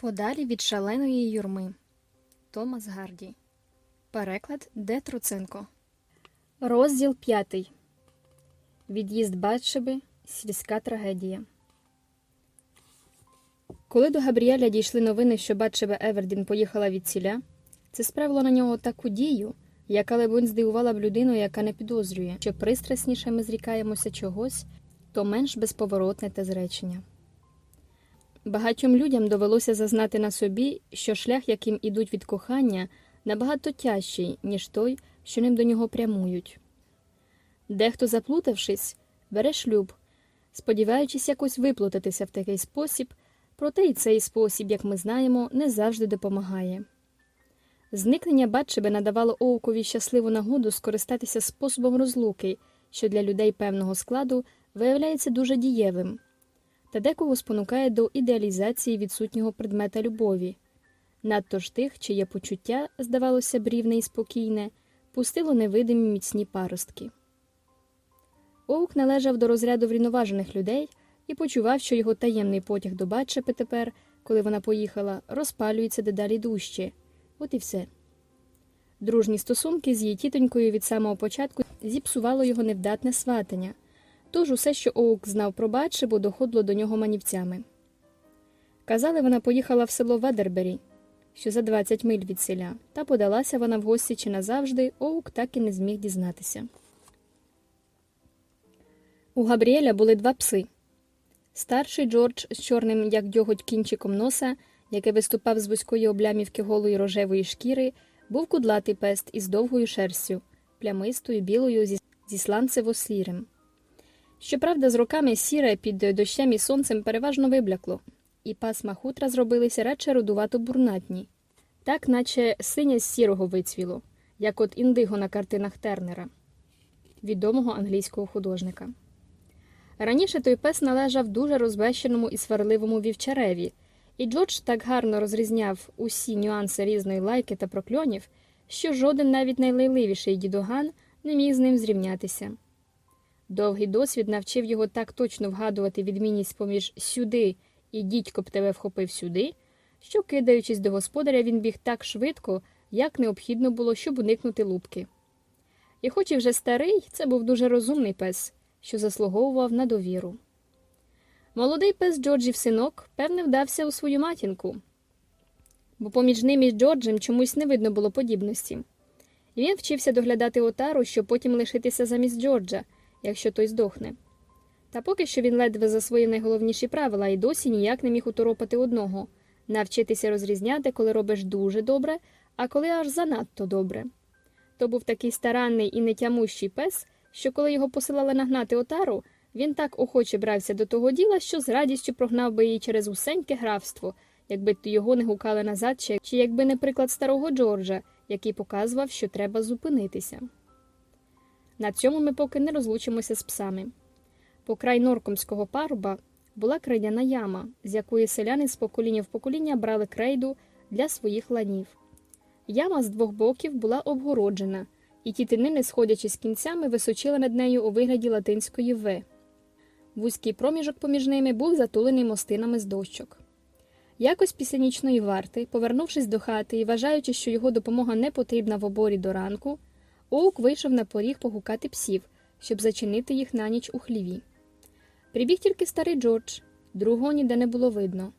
Подалі від шаленої юрми. Томас Гарді. Переклад Де Труценко. Розділ п'ятий. Від'їзд Батшеби. Сільська трагедія. Коли до Габріеля дійшли новини, що Батшеба Евердін поїхала від ціля, це справило на нього таку дію, яка, лебонь, здивувала б людину, яка не підозрює, що пристрасніше ми зрікаємося чогось, то менш безповоротне те зречення. Багатьом людям довелося зазнати на собі, що шлях, яким ідуть від кохання, набагато тяжчий, ніж той, що ним до нього прямують. Дехто, заплутавшись, бере шлюб, сподіваючись якось виплутатися в такий спосіб, проте і цей спосіб, як ми знаємо, не завжди допомагає. Зникнення Батшеби надавало Оукові щасливу нагоду скористатися способом розлуки, що для людей певного складу виявляється дуже дієвим та декого спонукає до ідеалізації відсутнього предмета любові, надто ж тих, чиє почуття, здавалося б, рівне і спокійне, пустило невидимі міцні паростки. Оук належав до розряду врівноважених людей і почував, що його таємний потяг до Батшепи тепер, коли вона поїхала, розпалюється дедалі дужче. От і все. Дружні стосунки з її тітонькою від самого початку зіпсувало його невдатне сватання. Тож усе, що Оук знав про Батшебу, доходило до нього манівцями. Казали, вона поїхала в село Ведербері, що за 20 миль від селя, та подалася вона в гості чи назавжди, Оук так і не зміг дізнатися. У Габріеля були два пси. Старший Джордж з чорним, як дьоготь кінчиком носа, який виступав з вузької облямівки голої рожевої шкіри, був кудлатий пест із довгою шерстю, плямистою білою зі, сланцево-сірим. Щоправда, з роками сіре під дощем і сонцем переважно виблякло, і пасма хутра зробилися радше рудувато бурнатні, так наче синя з сірого вицвіло, як от індиго на картинах Тернера, відомого англійського художника. Раніше той пес належав дуже розбещеному і сварливому вівчареві, і Джордж так гарно розрізняв усі нюанси різної лайки та прокльонів, що жоден навіть найлайливіший дідоган не міг з ним зрівнятися. Довгий досвід навчив його так точно вгадувати відмінність поміж сюди і дідько б тебе вхопив сюди, що, кидаючись до господаря, він біг так швидко, як необхідно було, щоб уникнути лупки. І, хоч і вже старий, це був дуже розумний пес, що заслуговував на довіру. Молодий пес Джорджів синок, певне, вдався у свою матінку, бо поміж ним і Джорджем чомусь не видно було подібності. Він вчився доглядати отару, щоб потім лишитися замість Джорджа якщо той здохне. Та поки що він ледве засвоїв найголовніші правила і досі ніяк не міг уторопати одного навчитися розрізняти, коли робиш дуже добре, а коли аж занадто добре. То був такий старанний і нетямущий пес, що коли його посилали нагнати отару, він так охоче брався до того діла, що з радістю прогнав би її через усеньке графство, якби його не гукали назад, чи якби не приклад старого Джорджа, який показував, що треба зупинитися. На цьому ми поки не розлучимося з псами. По край норкомського паруба була крейдяна яма, з якої селяни з покоління в покоління брали крейду для своїх ланів. Яма з двох боків була обгороджена, і тітинини, сходячи з кінцями, височили над нею у вигляді латинської В. Вузький проміжок поміж ними був затулений мостинами з дощок. Якось після нічної варти, повернувшись до хати і вважаючи, що його допомога не потрібна в оборі до ранку, Оук вийшов на поріг погукати псів, щоб зачинити їх на ніч у хліві. Прибіг тільки старий Джордж, другого ніде не було видно.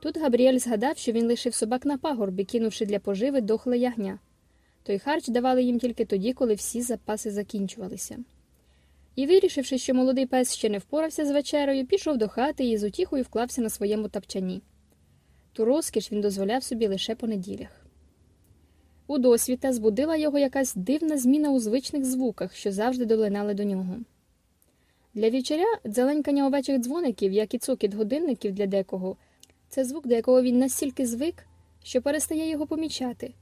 Тут Габріель згадав, що він лишив собак на пагорбі, кинувши для поживи дохле ягня. Той харч давали їм тільки тоді, коли всі запаси закінчувалися. І, вирішивши, що молодий пес ще не впорався з вечерою, пішов до хати і з утіхою вклався на своєму тапчані. Ту розкіш він дозволяв собі лише по неділях. У досвіта збудила його якась дивна зміна у звичних звуках, що завжди долинали до нього. Для вівчаря дзеленькання овечих дзвоників, як і цокіт годинників для декого, це звук, до якого він настільки звик, що перестає його помічати,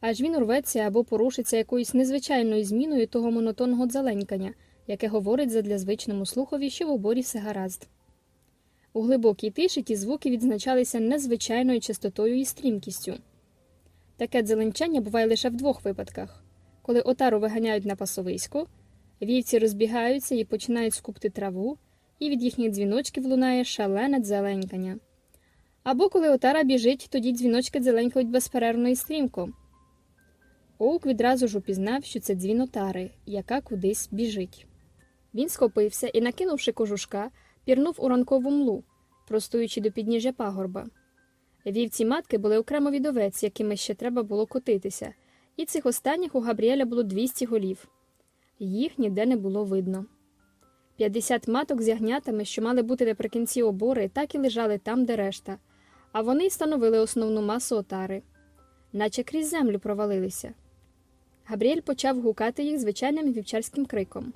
аж він урветься або порушиться якоюсь незвичайною зміною того монотонного дзеленькання, яке говорить задля звичному слухові, що в оборі все гаразд. У глибокій тиші ті звуки відзначалися незвичайною частотою і стрімкістю. Таке дзеленчання буває лише в двох випадках коли отару виганяють на пасовисько, вівці розбігаються і починають скупти траву, і від їхніх дзвіночків лунає шалене дзеленькання. Або коли отара біжить, тоді дзвіночки дзеленькають безперервно і стрімко. Оук відразу ж упізнав, що це дзвін отари, яка кудись біжить. Він схопився і, накинувши кожушка, пірнув у ранкову млу, простуючи до підніжжя пагорба. Вівці матки були окремо від овець, якими ще треба було котитися, і цих останніх у Габріеля було 200 голів. Їх ніде не було видно. 50 маток з ягнятами, що мали бути наприкінці обори, так і лежали там, де решта, а вони й становили основну масу отари, наче крізь землю провалилися. Габріель почав гукати їх звичайним вівчарським криком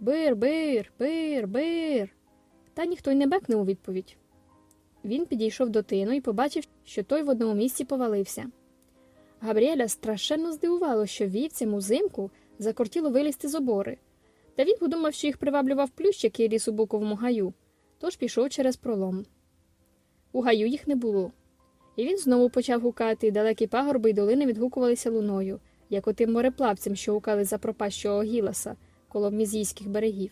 Бир, бир, бир, бир. Та ніхто й не бекнув у відповідь. Він підійшов до тину і побачив, що той в одному місці повалився. Габріеля страшенно здивувало, що вівцям узимку закортіло вилізти з обори, та він подумав, що їх приваблював плющ, який ріс у буковому гаю, тож пішов через пролом. У гаю їх не було. І він знову почав гукати, далекі пагорби й долини відгукувалися луною, як отим мореплавцям, що гукали за пропащого гіласа коло мізійських берегів.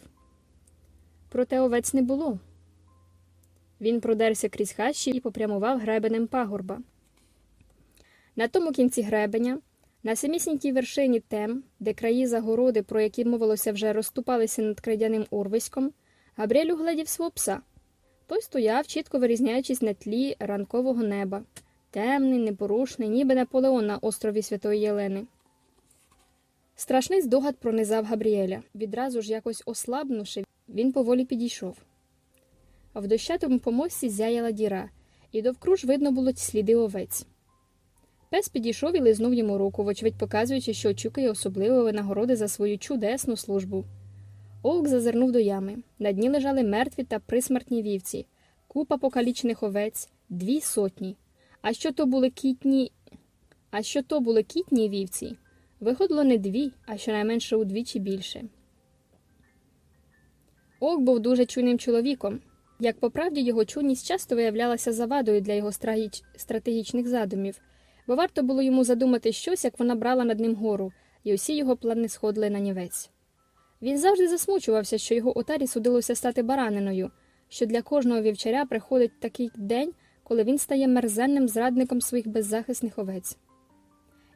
Проте овець не було. Він продерся крізь хащі і попрямував гребенем пагорба. На тому кінці гребеня, на самісінькій вершині тем, де краї загороди, про які мовилося вже розступалися над крайдяним урвиськом, Габріель угледів свого пса. Той стояв, чітко вирізняючись на тлі ранкового неба, темний, непорушний, ніби Наполеон на острові Святої Єлени. Страшний здогад пронизав Габріеля. Відразу ж якось ослабнувши, він поволі підійшов. В дощатому помості зяяла діра, і довкруж видно було сліди овець. Пес підійшов і лизнув йому руку, вочевидь показуючи, що очікує особливої винагороди за свою чудесну службу. Оук зазирнув до ями. На дні лежали мертві та присмертні вівці, купа покалічених овець, дві сотні. А що то були кітні. А що то були кітні вівці? Виходило не дві, а щонайменше удвічі більше. Оук був дуже чуйним чоловіком. Як по правді, його чуйність часто виявлялася завадою для його стратегічних задумів, бо варто було йому задумати щось, як вона брала над ним гору, і усі його плани сходили на нівець. Він завжди засмучувався, що його отарі судилося стати бараниною, що для кожного вівчаря приходить такий день, коли він стає мерзенним зрадником своїх беззахисних овець.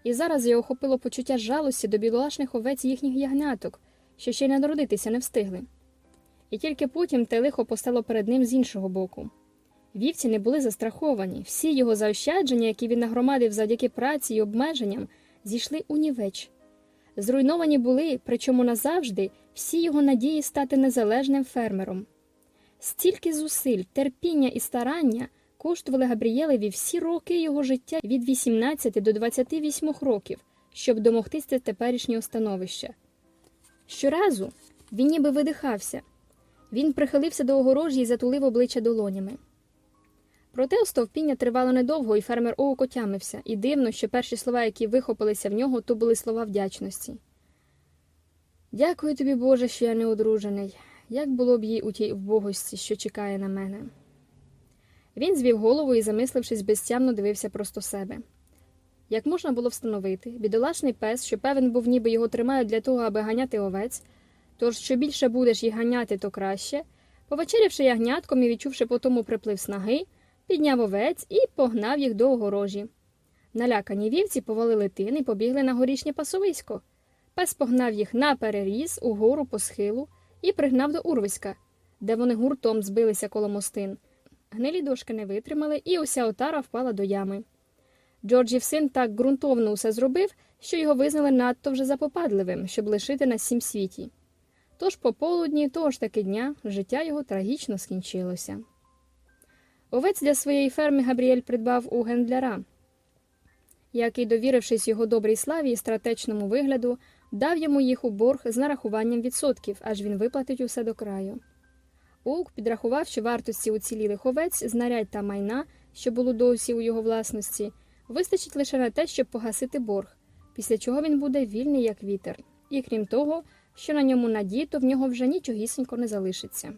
І зараз його охопило почуття жалості до білолашних овець їхніх ягняток, що ще й народитися не встигли. І тільки потім те лихо постало перед ним з іншого боку. Вівці не були застраховані, всі його заощадження, які він нагромадив завдяки праці й обмеженням, зійшли у нівеч. Зруйновані були, причому назавжди, всі його надії стати незалежним фермером. Стільки зусиль, терпіння і старання коштували Габрієлеві всі роки його життя від 18 до 28 років, щоб домогтися теперішнього становища. Щоразу він ніби видихався. Він прихилився до огорожі і затулив обличчя долонями. Проте остовпіння тривало недовго, і фермер Оук отямився, і дивно, що перші слова, які вихопилися в нього, то були слова вдячності. Дякую тобі, Боже, що я не одружений. Як було б їй у тій вбогості, що чекає на мене. Він звів голову і, замислившись, безтямно дивився просто себе. Як можна було встановити, бідолашний пес, що певен був, ніби його тримають для того, аби ганяти овець, тож що більше будеш їх ганяти, то краще, повечерявши ягнятком і відчувши по тому приплив снаги, підняв овець і погнав їх до огорожі. Налякані вівці повалили тин і побігли на горішнє пасовисько. Пес погнав їх на переріз угору по схилу і пригнав до урвиська, де вони гуртом збилися коло мостин. Гнилі дошки не витримали, і уся отара впала до ями. Джорджів син так ґрунтовно усе зробив, що його визнали надто вже запопадливим, щоб лишити на сім світі. Тож пополудні того ж таки дня життя його трагічно скінчилося. Овець для своєї ферми Габріель придбав у гендляра, який, довірившись його добрій славі і стратечному вигляду, дав йому їх у борг з нарахуванням відсотків, аж він виплатить усе до краю. Оук підрахував, що вартості уцілілих овець, знарядь та майна, що було досі у його власності, вистачить лише на те, щоб погасити борг, після чого він буде вільний як вітер, і крім того, що на ньому надіто, в нього вже нічогісінько не залишиться.